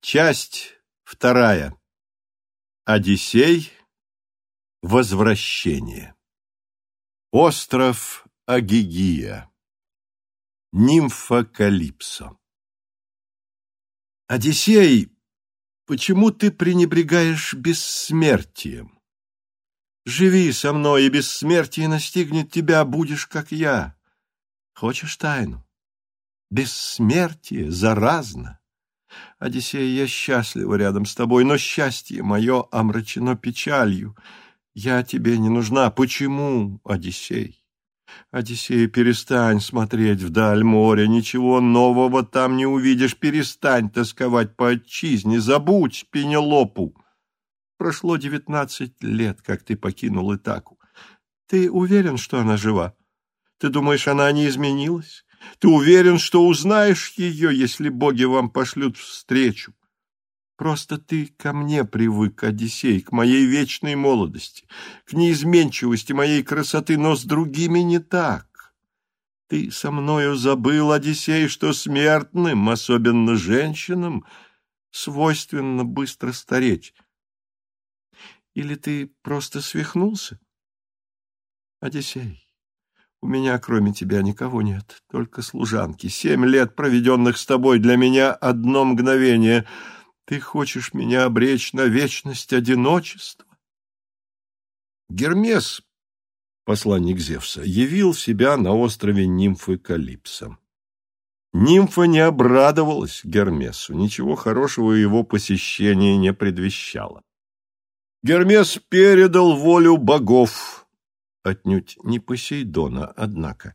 Часть вторая. Одиссей. Возвращение. Остров Агигия. Нимфа Калипсо. Одиссей, почему ты пренебрегаешь бессмертием? Живи со мной, и бессмертие настигнет тебя, будешь как я. Хочешь тайну? Бессмертие заразно. Одиссей, я счастлива рядом с тобой, но счастье мое омрачено печалью. Я тебе не нужна. Почему, Одиссей? Одиссей, перестань смотреть вдаль моря, ничего нового там не увидишь. Перестань тосковать по отчизне, забудь Пенелопу. Прошло девятнадцать лет, как ты покинул Итаку. Ты уверен, что она жива? Ты думаешь, она не изменилась? Ты уверен, что узнаешь ее, если боги вам пошлют встречу? Просто ты ко мне привык, Одиссей, к моей вечной молодости, к неизменчивости моей красоты, но с другими не так. Ты со мною забыл, Одиссей, что смертным, особенно женщинам, свойственно быстро стареть. Или ты просто свихнулся? Одиссей, у меня, кроме тебя, никого нет, только служанки. Семь лет, проведенных с тобой, для меня одно мгновение. Ты хочешь меня обречь на вечность одиночества? Гермес, посланник Зевса, явил себя на острове нимфы Калипсо. Нимфа не обрадовалась Гермесу, ничего хорошего его посещение не предвещало. Гермес передал волю богов, отнюдь не Посейдона, однако.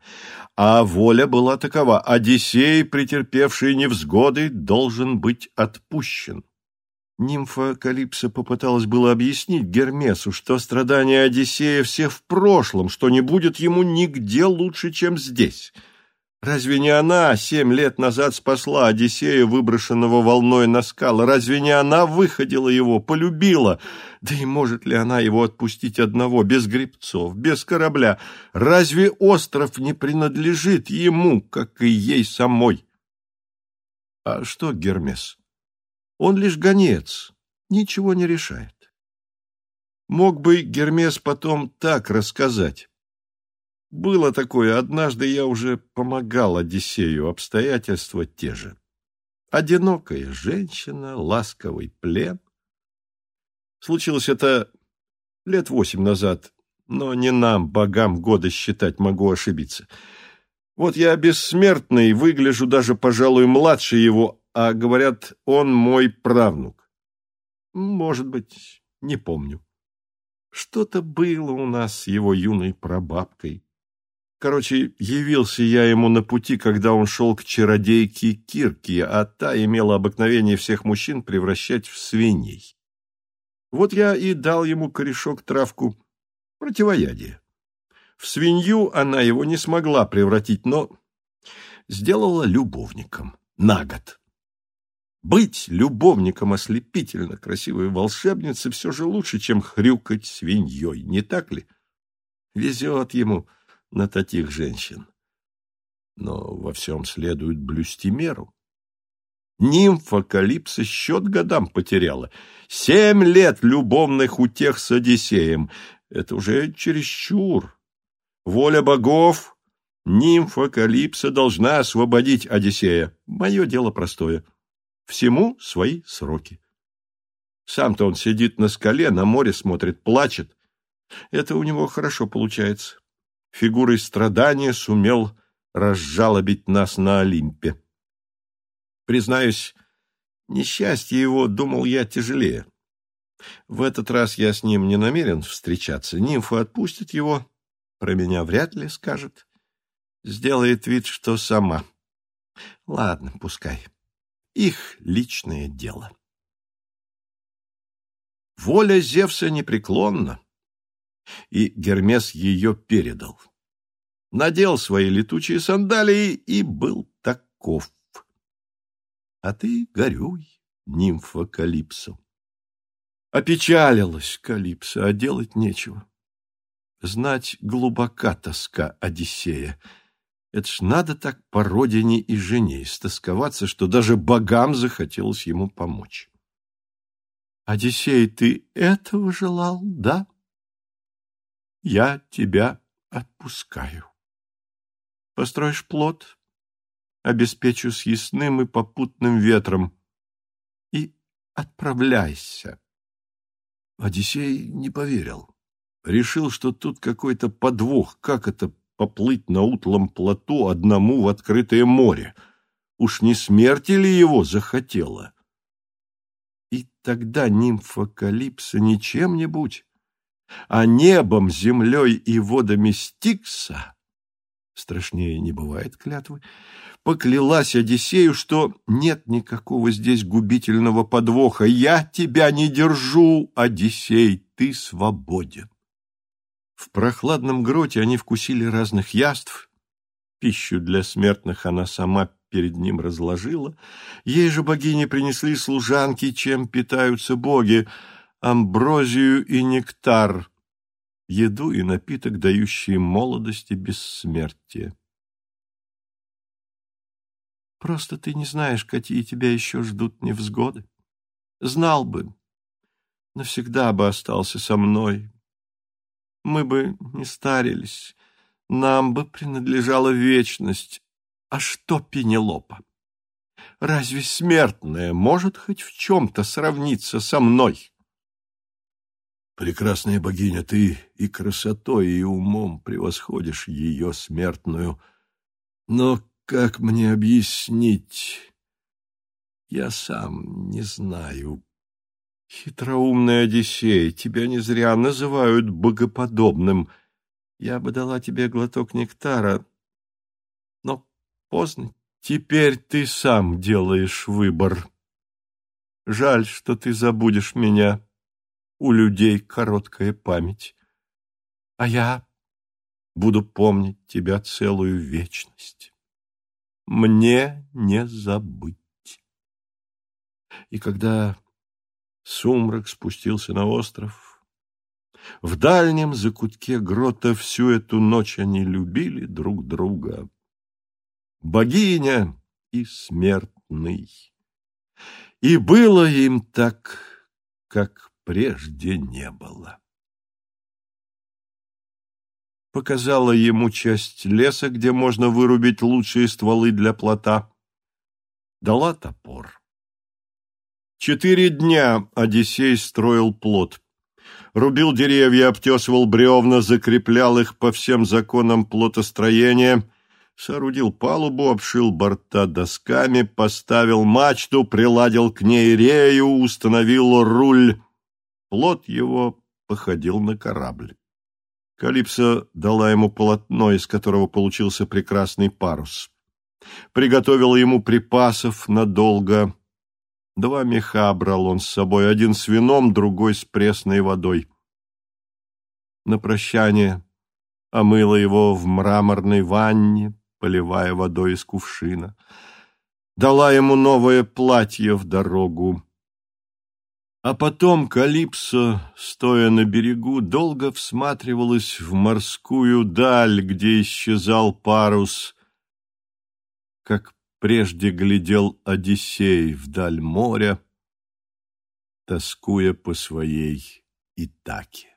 А воля была такова — Одиссей, претерпевший невзгоды, должен быть отпущен. Нимфа Калипсо попыталась было объяснить Гермесу, что страдания Одиссея все в прошлом, что не будет ему нигде лучше, чем здесь — Разве не она семь лет назад спасла Одиссея, выброшенного волной на скалы? Разве не она выходила его, полюбила? Да и может ли она его отпустить одного, без грибцов, без корабля? Разве остров не принадлежит ему, как и ей самой? А что Гермес? Он лишь гонец, ничего не решает. Мог бы Гермес потом так рассказать. Было такое, однажды я уже помогал Одиссею, обстоятельства те же. Одинокая женщина, ласковый плен. Случилось это лет восемь назад, но не нам, богам, годы считать, могу ошибиться. Вот я бессмертный, выгляжу даже, пожалуй, младше его, а говорят, он мой правнук. Может быть, не помню. Что-то было у нас с его юной прабабкой. Короче, явился я ему на пути, когда он шел к чародейке Кирке, а та имела обыкновение всех мужчин превращать в свиней. Вот я и дал ему корешок травку противоядие. В свинью она его не смогла превратить, но сделала любовником на год. Быть любовником ослепительно красивой волшебницы все же лучше, чем хрюкать свиньей, не так ли? Везет ему на таких женщин. Но во всем следует блюсти меру. Нимфа Калипсо счет годам потеряла. Семь лет любовных утех с Одиссеем. Это уже чересчур. Воля богов, нимфа Калипсо должна освободить Одиссея. Мое дело простое. Всему свои сроки. Сам-то он сидит на скале, на море смотрит, плачет. Это у него хорошо получается фигурой страдания сумел разжалобить нас на Олимпе. Признаюсь, несчастье его, думал я, тяжелее. В этот раз я с ним не намерен встречаться. Нимфа отпустит его, про меня вряд ли скажет. Сделает вид, что сама. Ладно, пускай. Их личное дело. Воля Зевса непреклонна и Гермес ее передал. Надел свои летучие сандалии и был таков. А ты горюй, нимфа Калипсо. Опечалилась Калипсо, а делать нечего. Знать глубока тоска Одиссея. Это ж надо так по родине и жене истосковаться, что даже богам захотелось ему помочь. Одиссей, ты этого желал, да? Я тебя отпускаю. Построишь плод, обеспечу съестным и попутным ветром, и отправляйся. Одиссей не поверил. Решил, что тут какой-то подвох, как это поплыть на утлом плоту одному в открытое море. Уж не смерти ли его захотела? И тогда нимфа Калипса не чем-нибудь, а небом, землей и водами Стикса, страшнее не бывает клятвы, поклялась Одиссею, что нет никакого здесь губительного подвоха. «Я тебя не держу, Одиссей, ты свободен». В прохладном гроте они вкусили разных яств. Пищу для смертных она сама перед ним разложила. Ей же богини принесли служанки, чем питаются боги, амброзию и нектар, еду и напиток, дающие молодость и бессмертие. Просто ты не знаешь, какие тебя еще ждут невзгоды. Знал бы, навсегда бы остался со мной. Мы бы не старились, нам бы принадлежала вечность, а что Пенелопа? Разве смертная может хоть в чем-то сравниться со мной? Прекрасная богиня, ты и красотой, и умом превосходишь ее смертную. Но как мне объяснить? Я сам не знаю. Хитроумный Одиссей, тебя не зря называют богоподобным. Я бы дала тебе глоток нектара, Поздно. Теперь ты сам делаешь выбор. Жаль, что ты забудешь меня. У людей короткая память. А я буду помнить тебя целую вечность. Мне не забыть. И когда сумрак спустился на остров, в дальнем закутке грота всю эту ночь они любили друг друга богиня и смертный. И было им так, как прежде не было. Показала ему часть леса, где можно вырубить лучшие стволы для плота. Дала топор. Четыре дня Одиссей строил плот. Рубил деревья, обтесывал бревна, закреплял их по всем законам плотостроения — соорудил палубу, обшил борта досками, поставил мачту, приладил к ней рею, установил руль. Плот его походил на корабль. Калипсо дала ему полотно, из которого получился прекрасный парус. Приготовила ему припасов надолго. Два меха брал он с собой, один с вином, другой с пресной водой. На прощание омыла его в мраморной ванне, поливая водой из кувшина. Дала ему новое платье в дорогу. А потом Калипсо, стоя на берегу, долго всматривалась в морскую даль, где исчезал парус, как прежде глядел Одиссей вдаль моря, тоскуя по своей Итаке.